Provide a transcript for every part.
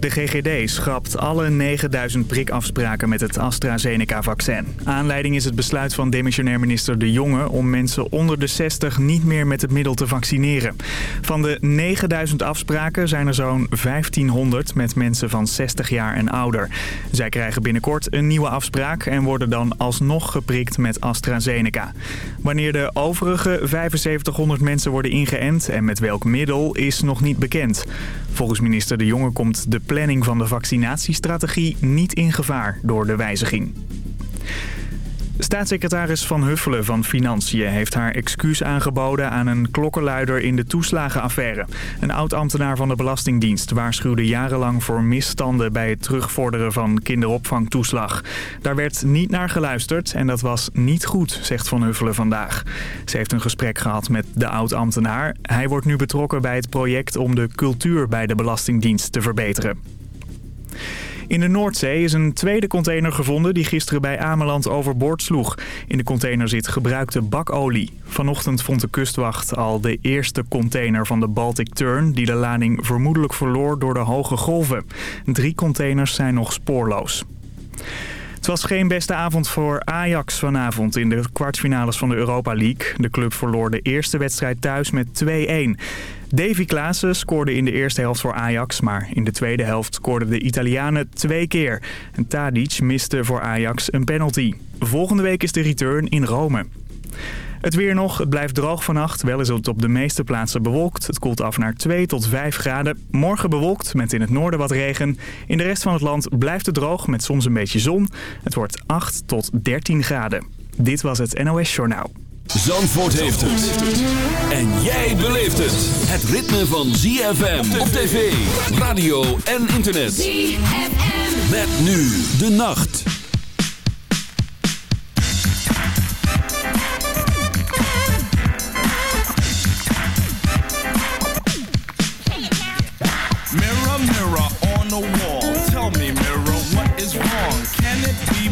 De GGD schrapt alle 9000 prikafspraken met het AstraZeneca-vaccin. Aanleiding is het besluit van demissionair minister De Jonge... om mensen onder de 60 niet meer met het middel te vaccineren. Van de 9000 afspraken zijn er zo'n 1500 met mensen van 60 jaar en ouder. Zij krijgen binnenkort een nieuwe afspraak... en worden dan alsnog geprikt met AstraZeneca. Wanneer de overige 7500 mensen worden ingeënt en met welk middel is nog niet bekend. Volgens minister De Jonge komt de planning van de vaccinatiestrategie niet in gevaar door de wijziging. Staatssecretaris Van Huffelen van Financiën heeft haar excuus aangeboden aan een klokkenluider in de toeslagenaffaire. Een oud-ambtenaar van de Belastingdienst waarschuwde jarenlang voor misstanden bij het terugvorderen van kinderopvangtoeslag. Daar werd niet naar geluisterd en dat was niet goed, zegt Van Huffelen vandaag. Ze heeft een gesprek gehad met de oud-ambtenaar. Hij wordt nu betrokken bij het project om de cultuur bij de Belastingdienst te verbeteren. In de Noordzee is een tweede container gevonden die gisteren bij Ameland overboord sloeg. In de container zit gebruikte bakolie. Vanochtend vond de kustwacht al de eerste container van de Baltic Turn... die de lading vermoedelijk verloor door de hoge golven. Drie containers zijn nog spoorloos. Het was geen beste avond voor Ajax vanavond in de kwartfinales van de Europa League. De club verloor de eerste wedstrijd thuis met 2-1. Davy Klaassen scoorde in de eerste helft voor Ajax, maar in de tweede helft scoorden de Italianen twee keer. En Tadic miste voor Ajax een penalty. Volgende week is de return in Rome. Het weer nog, het blijft droog vannacht. Wel is het op de meeste plaatsen bewolkt. Het koelt af naar 2 tot 5 graden. Morgen bewolkt, met in het noorden wat regen. In de rest van het land blijft het droog, met soms een beetje zon. Het wordt 8 tot 13 graden. Dit was het NOS Journaal. Zandvoort heeft het. En jij beleeft het. Het ritme van ZFM op tv, radio en internet. ZFM. Met nu de nacht.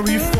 For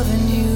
loving you.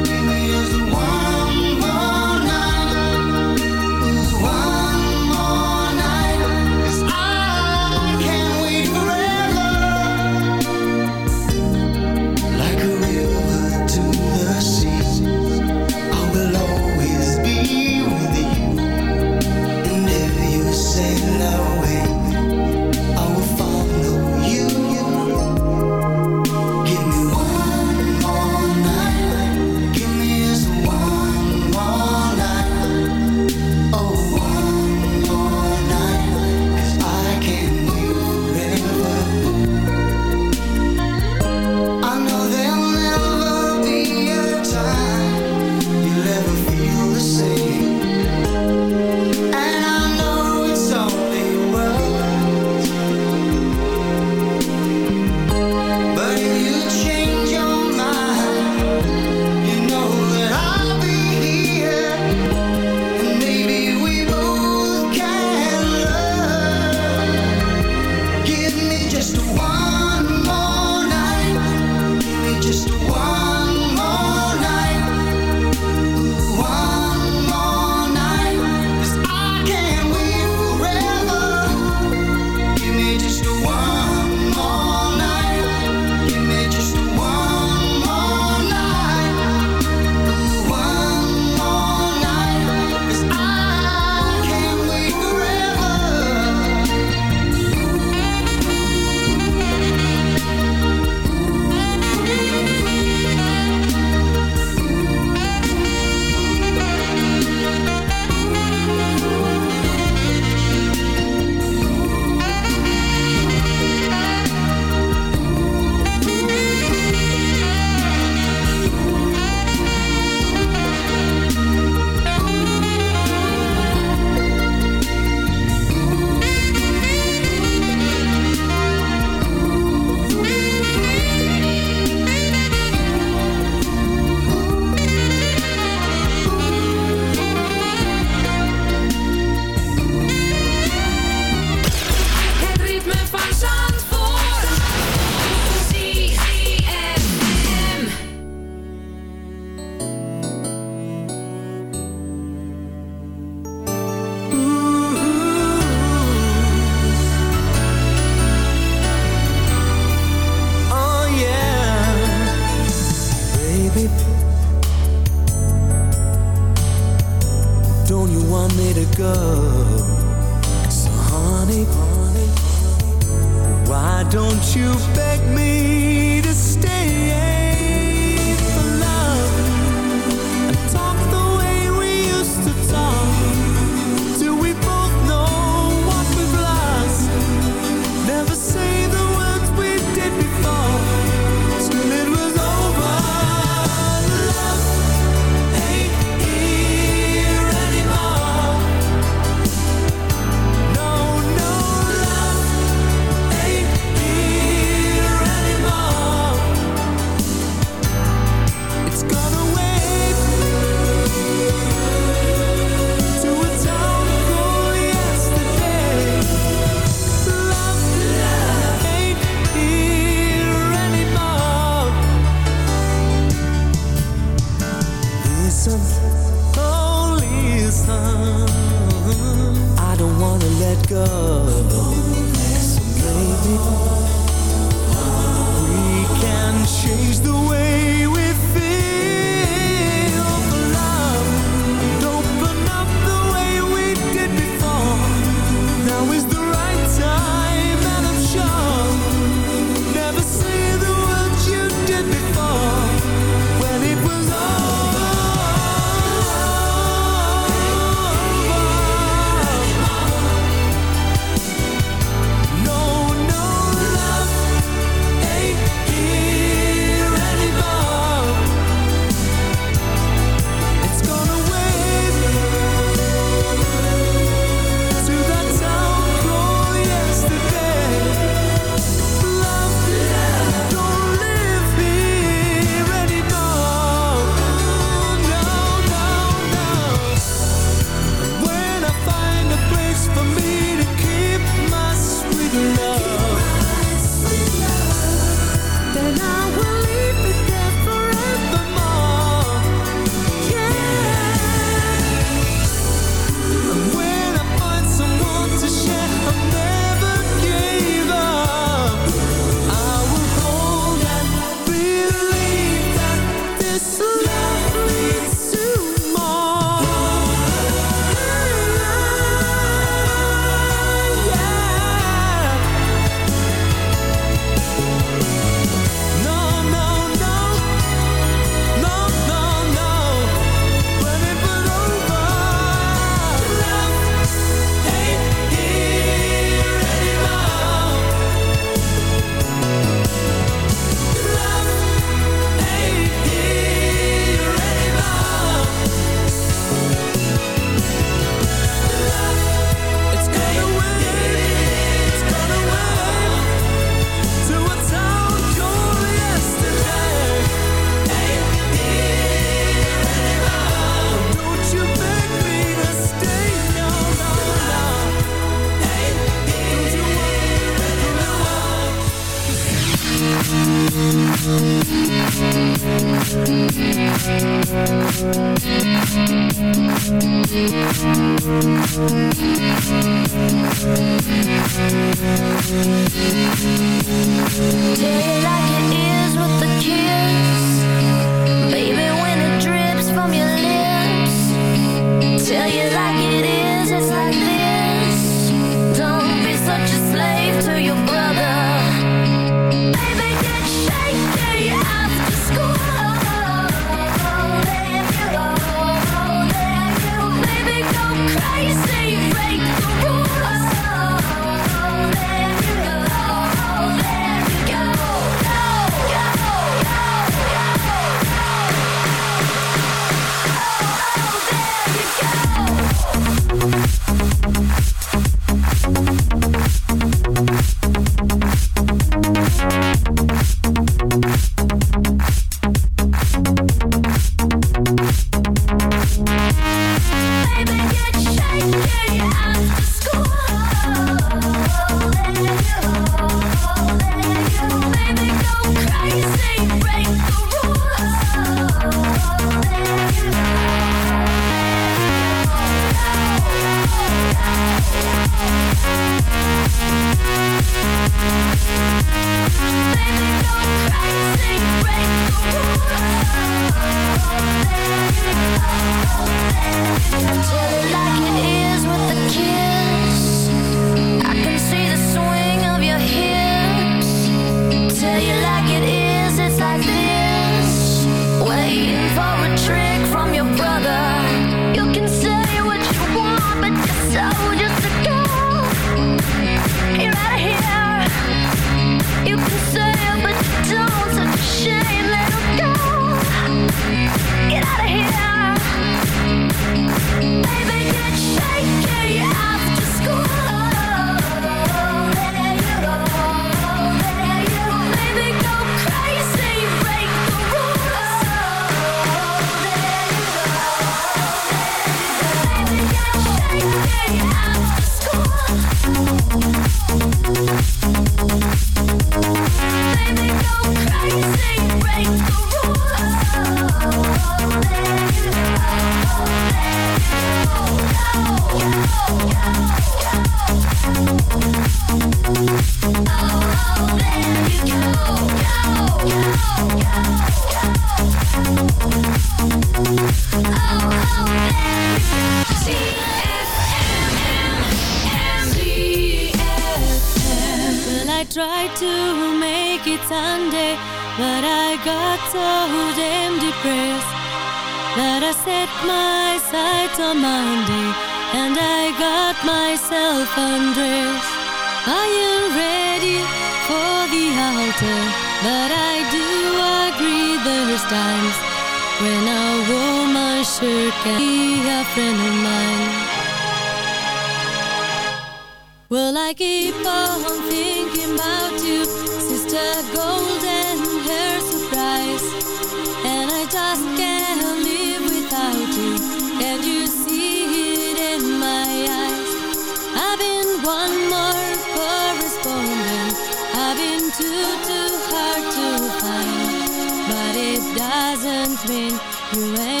between you and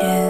she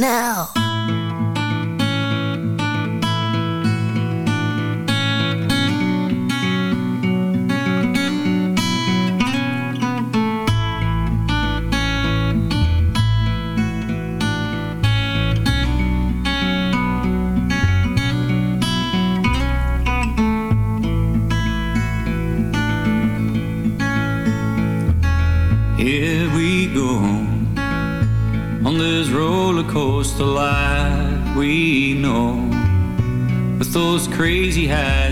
now. crazy high.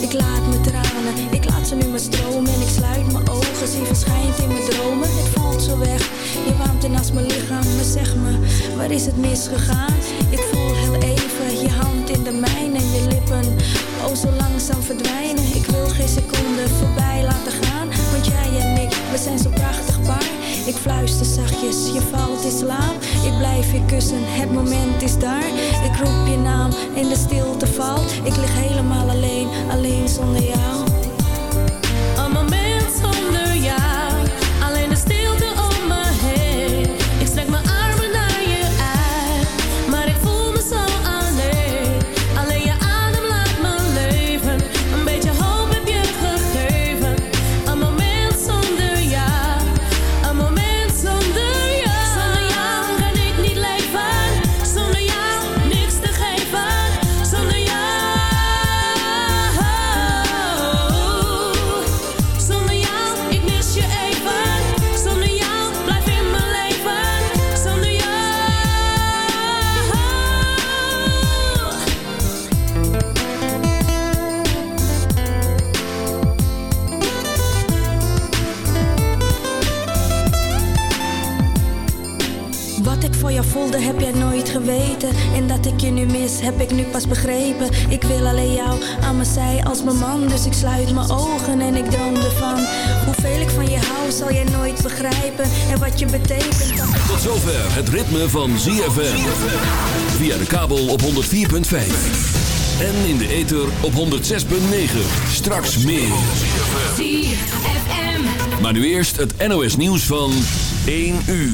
Ik laat me tranen, ik laat ze nu maar stromen. En ik sluit mijn ogen, zie verschijnt in mijn dromen. Het valt zo weg, je warmte naast mijn lichaam. Maar zeg me, waar is het misgegaan? Ik voel heel even je hand in de mijne. En je lippen, oh zo langzaam verdwijnen. Ik wil geen seconde voorbij laten gaan. Want jij en ik, we zijn zo prachtig paar ik fluister zachtjes, je valt in slaap. Ik blijf je kussen, het moment is daar. Ik roep je naam in de stilte valt. Ik lig helemaal alleen, alleen zonder jou heb ik nu pas begrepen. Ik wil alleen jou aan mijn zij als mijn man. Dus ik sluit mijn ogen en ik droom ervan. Hoeveel ik van je hou zal je nooit begrijpen. En wat je betekent Tot zover het ritme van ZFM Via de kabel op 104.5 en in de ether op 106.9. Straks meer. Maar nu eerst het NOS nieuws van 1 uur.